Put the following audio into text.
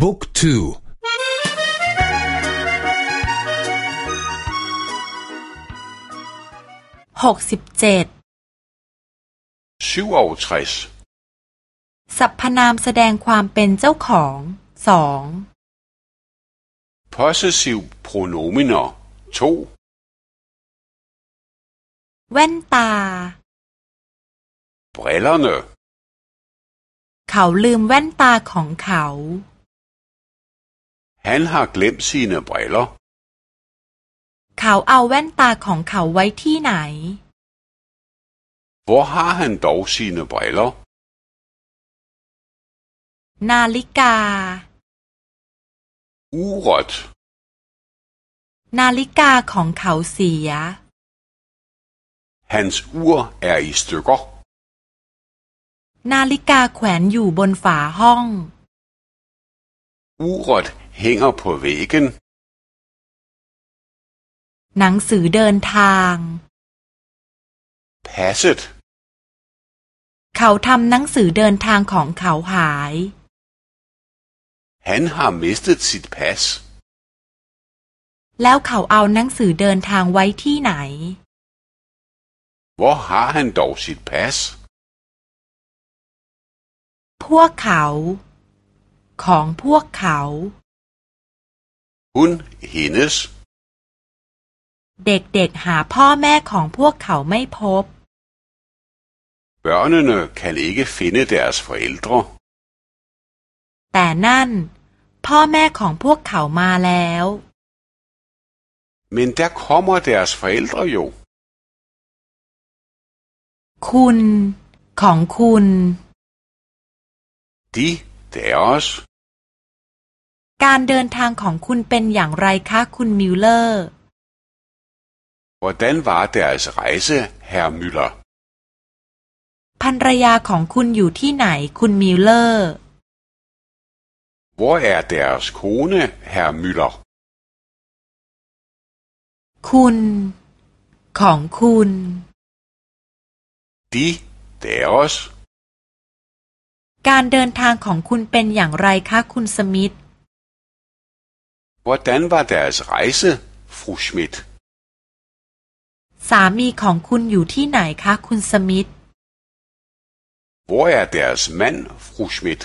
บุ๊กทูหกสิบเจ็ดสรรพนามแสดงความเป็นเจ้าของสอง possessive pronominer แว่นตา brillerne เขาลืมแว่นตาของเขา Han har glemt sine briller เขาเอาแว่นตาของเขาไว้ที่ไหน Hvor har han dog sine briller นาฬิกา Uret นาฬิกาของเขาเสีย Hans ur er i stykker นาฬิกาแขวนอยู่บนฝาห้อง Uret hænger på væggen หนังสือเดินทาง Passet เขาทำหนังสือเดินทางของเขาหาย Han har mistet sit pas แล้วเขาเอาหนังสือเดินทางไว้ที่ไหน Hvor har han dog sit pas พวกเขา ของพวกเขา Hun hendes เด็กๆหาพ่อแม่ของพวกเขาไม่พบ Børnene kan ikke finde deres forældre แต่นั่น พ่อแม่ของพวกเขามาแล้ว Men der kommer deres forældre jo คุณ ของคุณ De deres การเดินทางของคุณเป็นอย่างไรคะคุณมิลเลอร์ Hvordan var deres rejse, herr Müller? ภรรยาของคุณอยู่ที่ไหนคุณมิลเลอร์ Hvor er deres kone, herr Müller? คุณ ของคุณ De deres การเดินทางของคุณเป็นอย่างไรคะคุณสมิธ Hvordan var deres rejse, fru Schmidt? สามีของคุณอยู่ที่ไหนคะคุณสมิธ Hvor er deres mand, fru Schmidt?